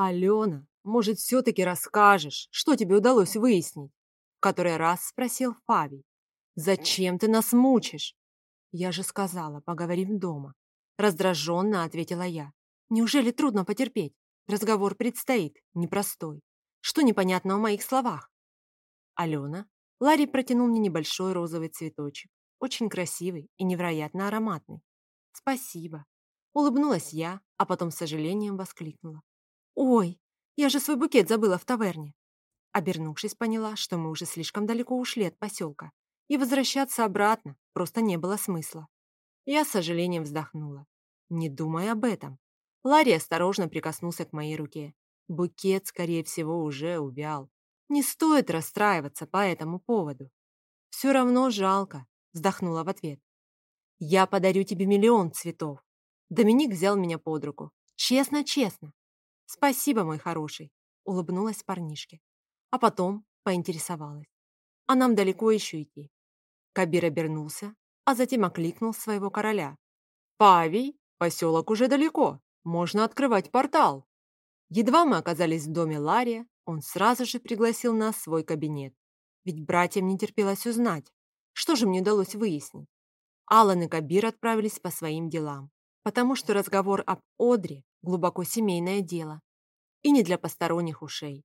«Алена, может, все-таки расскажешь, что тебе удалось выяснить?» В который раз спросил Фавий. «Зачем ты нас мучишь?» «Я же сказала, поговорим дома». Раздраженно ответила я. «Неужели трудно потерпеть? Разговор предстоит, непростой. Что непонятно в моих словах?» «Алена?» Ларри протянул мне небольшой розовый цветочек. Очень красивый и невероятно ароматный. «Спасибо». Улыбнулась я, а потом с сожалением воскликнула. «Ой, я же свой букет забыла в таверне». Обернувшись, поняла, что мы уже слишком далеко ушли от поселка, и возвращаться обратно просто не было смысла. Я с сожалением вздохнула. Не думай об этом. Ларри осторожно прикоснулся к моей руке. Букет, скорее всего, уже увял. Не стоит расстраиваться по этому поводу. Все равно жалко, вздохнула в ответ. Я подарю тебе миллион цветов. Доминик взял меня под руку. Честно, честно. Спасибо, мой хороший, улыбнулась парнишке. А потом поинтересовалась. А нам далеко еще идти. Кабир обернулся, а затем окликнул своего короля. «Павий, поселок уже далеко, можно открывать портал». Едва мы оказались в доме Лария, он сразу же пригласил нас в свой кабинет. Ведь братьям не терпелось узнать, что же мне удалось выяснить. Алан и Кабир отправились по своим делам, потому что разговор об Одре глубоко семейное дело и не для посторонних ушей.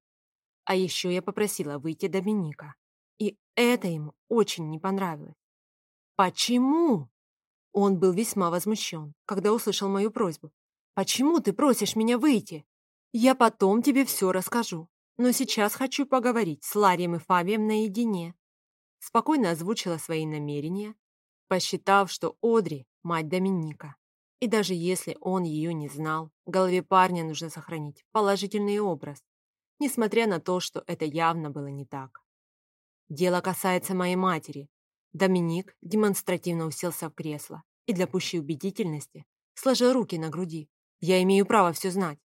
А еще я попросила выйти Доминика, и это ему очень не понравилось. «Почему?» Он был весьма возмущен, когда услышал мою просьбу. «Почему ты просишь меня выйти? Я потом тебе все расскажу, но сейчас хочу поговорить с Ларием и Фабием наедине». Спокойно озвучила свои намерения, посчитав, что Одри – мать Доминика. И даже если он ее не знал, в голове парня нужно сохранить положительный образ, несмотря на то, что это явно было не так. Дело касается моей матери, Доминик демонстративно уселся в кресло и для пущей убедительности сложил руки на груди. «Я имею право все знать».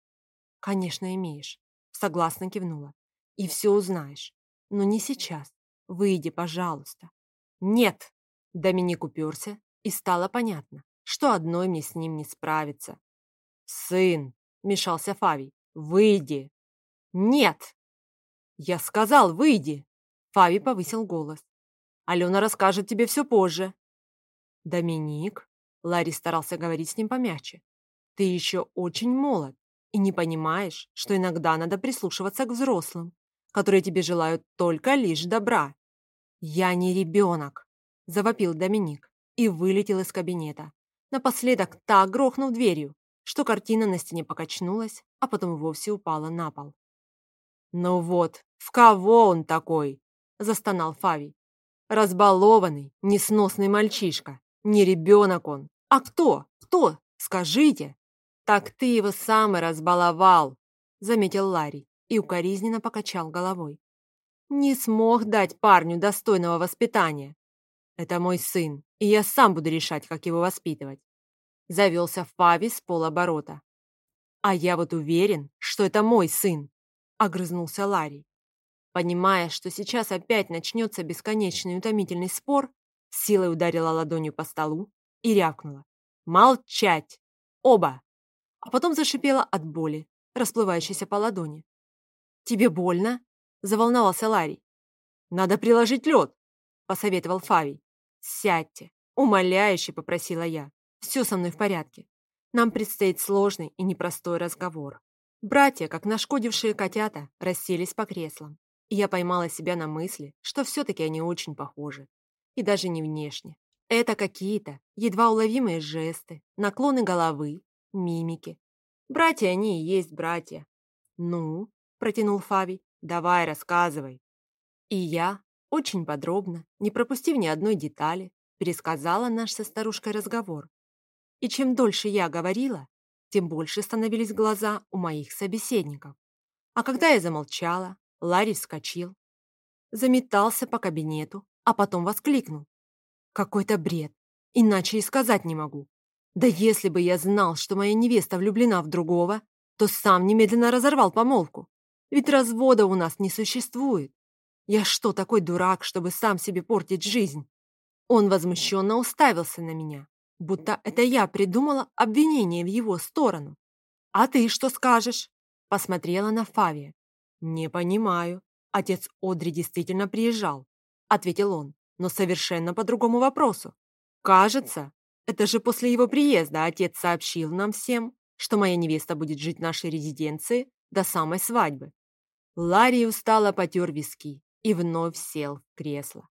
«Конечно, имеешь», — согласно кивнула. «И все узнаешь. Но не сейчас. Выйди, пожалуйста». «Нет!» — Доминик уперся, и стало понятно, что одной мне с ним не справиться. «Сын!» — мешался Фавий. «Выйди!» «Нет!» «Я сказал, выйди!» Фави повысил голос. Алена расскажет тебе все позже». «Доминик?» Ларри старался говорить с ним помягче. «Ты еще очень молод и не понимаешь, что иногда надо прислушиваться к взрослым, которые тебе желают только лишь добра». «Я не ребенок», – завопил Доминик и вылетел из кабинета. Напоследок так грохнув дверью, что картина на стене покачнулась, а потом вовсе упала на пол. «Ну вот, в кого он такой?» – застонал Фави. Разбалованный, несносный мальчишка. Не ребенок он. А кто? Кто? Скажите. Так ты его сам и разбаловал, заметил Ларри и укоризненно покачал головой. Не смог дать парню достойного воспитания. Это мой сын, и я сам буду решать, как его воспитывать. Завелся в с полоборота. А я вот уверен, что это мой сын, огрызнулся Ларри. Понимая, что сейчас опять начнется бесконечный утомительный спор, силой ударила ладонью по столу и рявкнула. «Молчать! Оба!» А потом зашипела от боли, расплывающейся по ладони. «Тебе больно?» – заволновался Ларри. «Надо приложить лед», – посоветовал Фавий. «Сядьте», – умоляюще попросила я. «Все со мной в порядке. Нам предстоит сложный и непростой разговор». Братья, как нашкодившие котята, расселись по креслам. И я поймала себя на мысли, что все-таки они очень похожи. И даже не внешне. Это какие-то едва уловимые жесты, наклоны головы, мимики. Братья они и есть братья. «Ну?» – протянул Фави. «Давай, рассказывай». И я, очень подробно, не пропустив ни одной детали, пересказала наш со старушкой разговор. И чем дольше я говорила, тем больше становились глаза у моих собеседников. А когда я замолчала, Ларри вскочил, заметался по кабинету, а потом воскликнул. Какой-то бред, иначе и сказать не могу. Да если бы я знал, что моя невеста влюблена в другого, то сам немедленно разорвал помолвку. Ведь развода у нас не существует. Я что, такой дурак, чтобы сам себе портить жизнь? Он возмущенно уставился на меня, будто это я придумала обвинение в его сторону. А ты что скажешь? посмотрела на Фави. «Не понимаю. Отец Одри действительно приезжал», — ответил он, но совершенно по другому вопросу. «Кажется, это же после его приезда отец сообщил нам всем, что моя невеста будет жить в нашей резиденции до самой свадьбы». Ларри устало потер виски и вновь сел в кресло.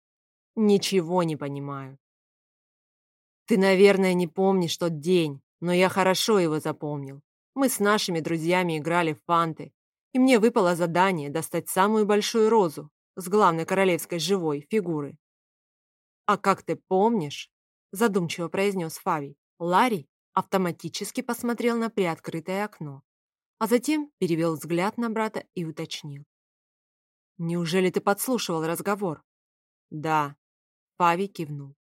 «Ничего не понимаю». «Ты, наверное, не помнишь тот день, но я хорошо его запомнил. Мы с нашими друзьями играли в фанты, и мне выпало задание достать самую большую розу с главной королевской живой фигуры. «А как ты помнишь?» – задумчиво произнес Фавий. Ларри автоматически посмотрел на приоткрытое окно, а затем перевел взгляд на брата и уточнил. «Неужели ты подслушивал разговор?» «Да», – Фавий кивнул.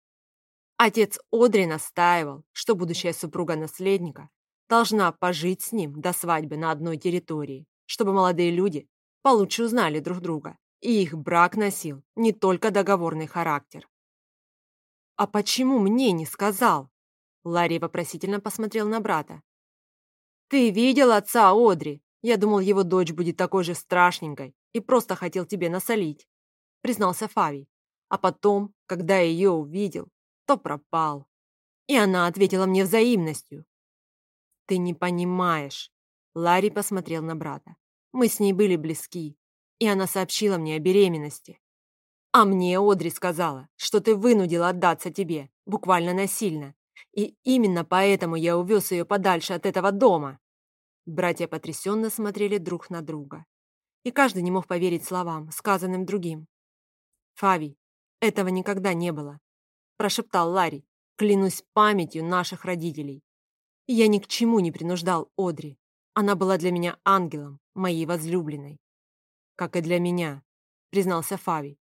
Отец Одри настаивал, что будущая супруга наследника должна пожить с ним до свадьбы на одной территории, чтобы молодые люди получше узнали друг друга, и их брак носил не только договорный характер. «А почему мне не сказал?» Ларри вопросительно посмотрел на брата. «Ты видел отца Одри? Я думал, его дочь будет такой же страшненькой и просто хотел тебе насолить», признался Фави. А потом, когда я ее увидел, то пропал. И она ответила мне взаимностью. «Ты не понимаешь». Ларри посмотрел на брата. «Мы с ней были близки, и она сообщила мне о беременности. А мне Одри сказала, что ты вынудила отдаться тебе, буквально насильно. И именно поэтому я увез ее подальше от этого дома». Братья потрясенно смотрели друг на друга. И каждый не мог поверить словам, сказанным другим. «Фави, этого никогда не было», – прошептал Ларри. «Клянусь памятью наших родителей. Я ни к чему не принуждал Одри. Она была для меня ангелом, моей возлюбленной. Как и для меня, признался Фави.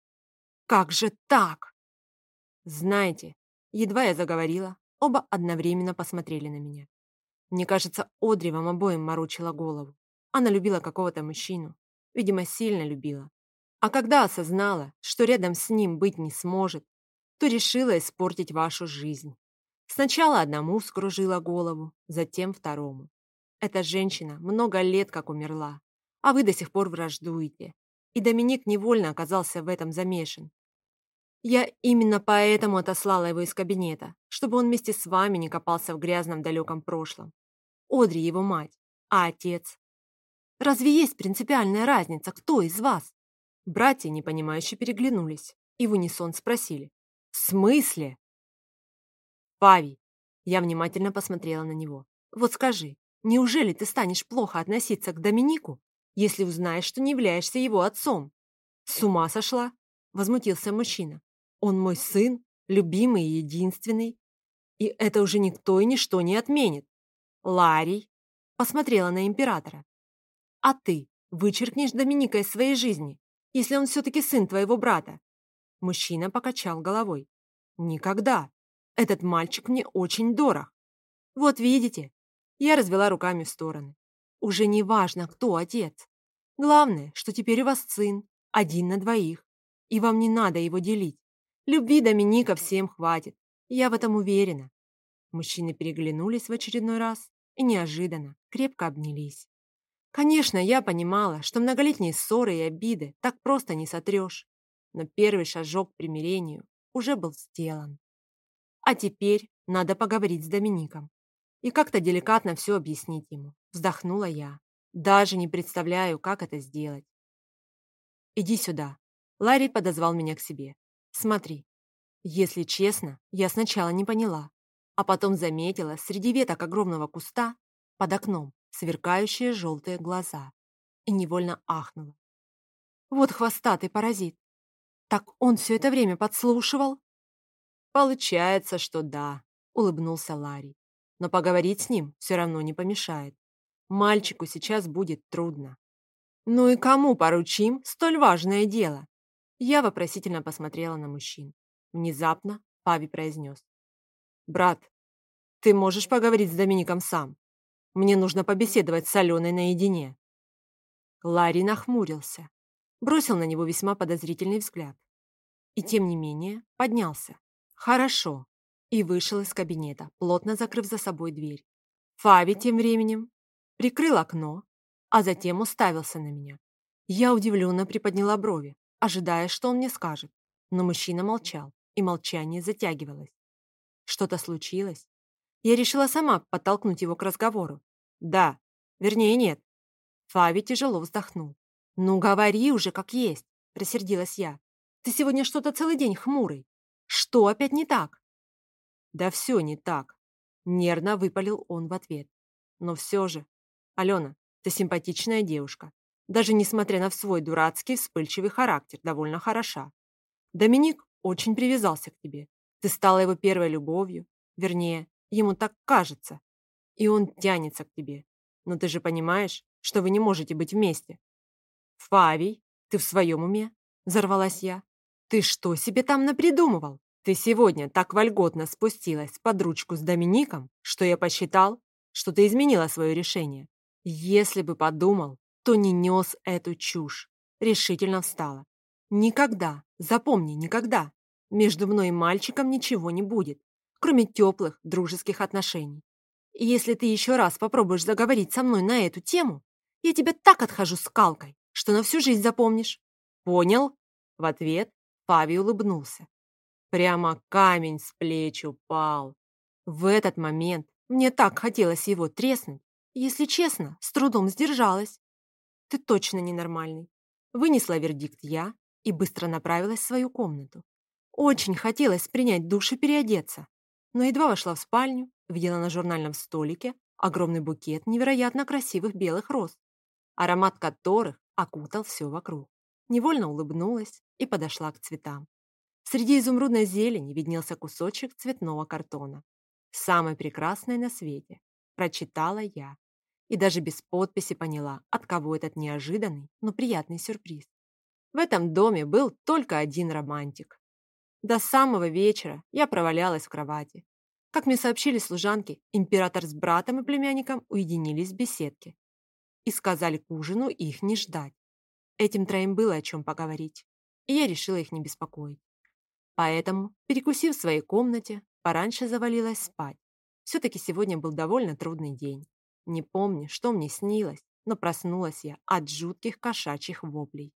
Как же так? Знаете, едва я заговорила, оба одновременно посмотрели на меня. Мне кажется, Одри вам обоим морочила голову. Она любила какого-то мужчину. Видимо, сильно любила. А когда осознала, что рядом с ним быть не сможет, то решила испортить вашу жизнь. Сначала одному скружила голову, затем второму. Эта женщина много лет как умерла, а вы до сих пор враждуете. И Доминик невольно оказался в этом замешан. Я именно поэтому отослала его из кабинета, чтобы он вместе с вами не копался в грязном далеком прошлом. Одри его мать, а отец. Разве есть принципиальная разница, кто из вас? Братья, непонимающе, переглянулись и в унисон спросили. В смысле? Павий, я внимательно посмотрела на него. Вот скажи, неужели ты станешь плохо относиться к Доминику, если узнаешь, что не являешься его отцом? С ума сошла? Возмутился мужчина. Он мой сын, любимый и единственный. И это уже никто и ничто не отменит. Ларий посмотрела на императора. А ты вычеркнешь Доминика из своей жизни, если он все-таки сын твоего брата? Мужчина покачал головой. Никогда. Этот мальчик мне очень дорог. Вот видите, я развела руками в стороны. Уже не важно, кто отец. Главное, что теперь у вас сын, один на двоих, и вам не надо его делить. Любви Доминика всем хватит, я в этом уверена. Мужчины переглянулись в очередной раз и неожиданно крепко обнялись. Конечно, я понимала, что многолетние ссоры и обиды так просто не сотрешь, но первый шажок к примирению уже был сделан. А теперь надо поговорить с Домиником. И как-то деликатно все объяснить ему. Вздохнула я. Даже не представляю, как это сделать. «Иди сюда». Ларри подозвал меня к себе. «Смотри. Если честно, я сначала не поняла, а потом заметила среди веток огромного куста под окном сверкающие желтые глаза и невольно ахнула. Вот хвостатый паразит. Так он все это время подслушивал? «Получается, что да», — улыбнулся Ларри. «Но поговорить с ним все равно не помешает. Мальчику сейчас будет трудно». «Ну и кому поручим столь важное дело?» Я вопросительно посмотрела на мужчин. Внезапно Пави произнес. «Брат, ты можешь поговорить с Домиником сам? Мне нужно побеседовать с Аленой наедине». Ларри нахмурился, бросил на него весьма подозрительный взгляд. И тем не менее поднялся. «Хорошо», и вышел из кабинета, плотно закрыв за собой дверь. Фави тем временем прикрыл окно, а затем уставился на меня. Я удивленно приподняла брови, ожидая, что он мне скажет, но мужчина молчал, и молчание затягивалось. Что-то случилось? Я решила сама подтолкнуть его к разговору. Да, вернее, нет. Фави тяжело вздохнул. «Ну, говори уже, как есть», — рассердилась я. «Ты сегодня что-то целый день хмурый. Что опять не так?» «Да все не так», — нервно выпалил он в ответ. «Но все же, Алена, ты симпатичная девушка. Даже несмотря на свой дурацкий, вспыльчивый характер, довольно хороша. Доминик очень привязался к тебе. Ты стала его первой любовью. Вернее, ему так кажется. И он тянется к тебе. Но ты же понимаешь, что вы не можете быть вместе. Фавий, ты в своем уме? Взорвалась я. Ты что себе там напридумывал? Ты сегодня так вольготно спустилась под ручку с Домиником, что я посчитал, что ты изменила свое решение. Если бы подумал, то не нес эту чушь. Решительно встала. Никогда, запомни, никогда. Между мной и мальчиком ничего не будет, кроме теплых, дружеских отношений. Если ты еще раз попробуешь заговорить со мной на эту тему, я тебя так отхожу скалкой, что на всю жизнь запомнишь. Понял? В ответ Пави улыбнулся. Прямо камень с плеч упал. В этот момент мне так хотелось его треснуть. Если честно, с трудом сдержалась. Ты точно ненормальный. Вынесла вердикт я и быстро направилась в свою комнату. Очень хотелось принять душ и переодеться, но едва вошла в спальню, видела на журнальном столике огромный букет невероятно красивых белых роз, аромат которых окутал все вокруг. Невольно улыбнулась и подошла к цветам. Среди изумрудной зелени виднелся кусочек цветного картона. «Самое прекрасное на свете», прочитала я и даже без подписи поняла, от кого этот неожиданный, но приятный сюрприз. В этом доме был только один романтик. До самого вечера я провалялась в кровати. Как мне сообщили служанки, император с братом и племянником уединились в беседке и сказали к ужину их не ждать. Этим троим было о чем поговорить, и я решила их не беспокоить. Поэтому, перекусив в своей комнате, пораньше завалилась спать. Все-таки сегодня был довольно трудный день. Не помню, что мне снилось, но проснулась я от жутких кошачьих воплей.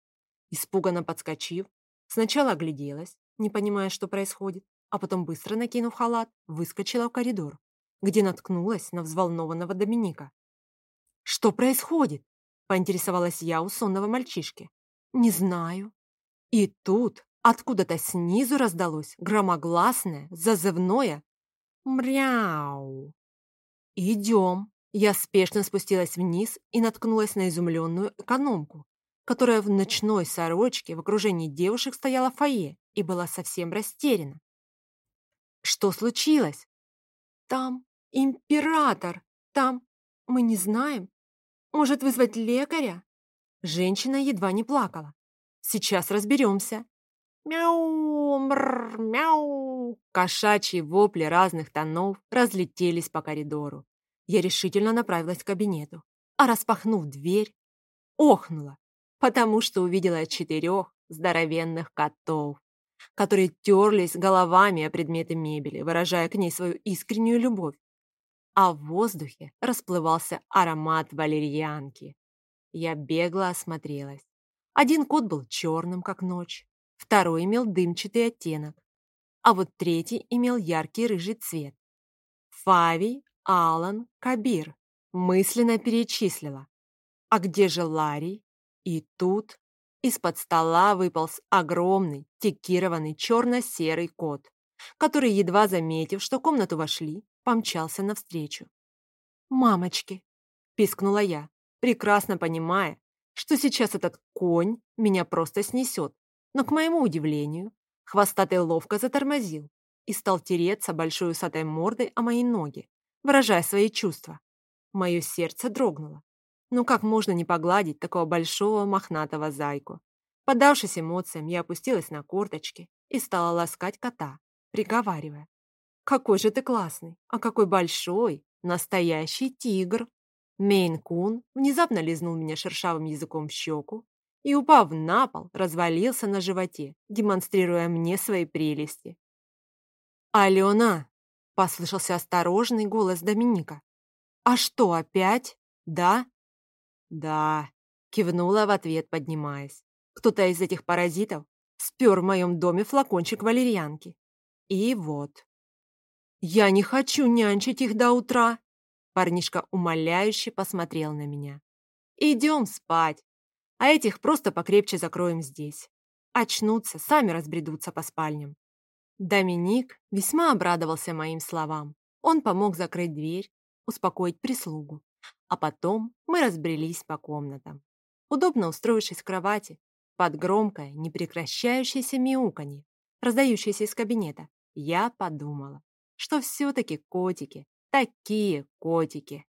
Испуганно подскочив, сначала огляделась, не понимая, что происходит, а потом, быстро накинув халат, выскочила в коридор, где наткнулась на взволнованного Доминика. «Что происходит?» – поинтересовалась я у сонного мальчишки. «Не знаю». И тут откуда-то снизу раздалось громогласное, зазывное «Мряу». «Идем», я спешно спустилась вниз и наткнулась на изумленную экономку, которая в ночной сорочке в окружении девушек стояла в фойе и была совсем растеряна. «Что случилось?» «Там император! Там... Мы не знаем. Может, вызвать лекаря?» Женщина едва не плакала. «Сейчас разберемся». «Мяу! Мррр! Мяу!» Кошачьи вопли разных тонов разлетелись по коридору я решительно направилась к кабинету, а распахнув дверь, охнула, потому что увидела четырех здоровенных котов, которые терлись головами о предметы мебели, выражая к ней свою искреннюю любовь. А в воздухе расплывался аромат валерьянки. Я бегло осмотрелась. Один кот был черным, как ночь, второй имел дымчатый оттенок, а вот третий имел яркий рыжий цвет. Фавий Алан Кабир. Мысленно перечислила. А где же Ларри? И тут из-под стола выполз огромный, текированный черно-серый кот, который, едва заметив, что комнату вошли, помчался навстречу. «Мамочки!» – пискнула я, прекрасно понимая, что сейчас этот конь меня просто снесет, но, к моему удивлению, хвостатый ловко затормозил и стал тереться большой усатой мордой о мои ноги, выражая свои чувства. Мое сердце дрогнуло. Ну как можно не погладить такого большого мохнатого зайку? Поддавшись эмоциям, я опустилась на корточки и стала ласкать кота, приговаривая. «Какой же ты классный! А какой большой! Настоящий тигр!» Мейн-кун внезапно лизнул меня шершавым языком в щеку и, упав на пол, развалился на животе, демонстрируя мне свои прелести. «Алена!» Послышался осторожный голос Доминика. «А что, опять? Да?» Да, кивнула в ответ, поднимаясь. Кто-то из этих паразитов спер в моем доме флакончик валерьянки. И вот. Я не хочу нянчить их до утра. Парнишка умоляюще посмотрел на меня. Идем спать, а этих просто покрепче закроем здесь. Очнутся, сами разбредутся по спальням. Доминик весьма обрадовался моим словам. Он помог закрыть дверь, успокоить прислугу. А потом мы разбрелись по комнатам. Удобно устроившись в кровати, под громкое, непрекращающееся мяуканье, раздающееся из кабинета, я подумала, что все-таки котики, такие котики.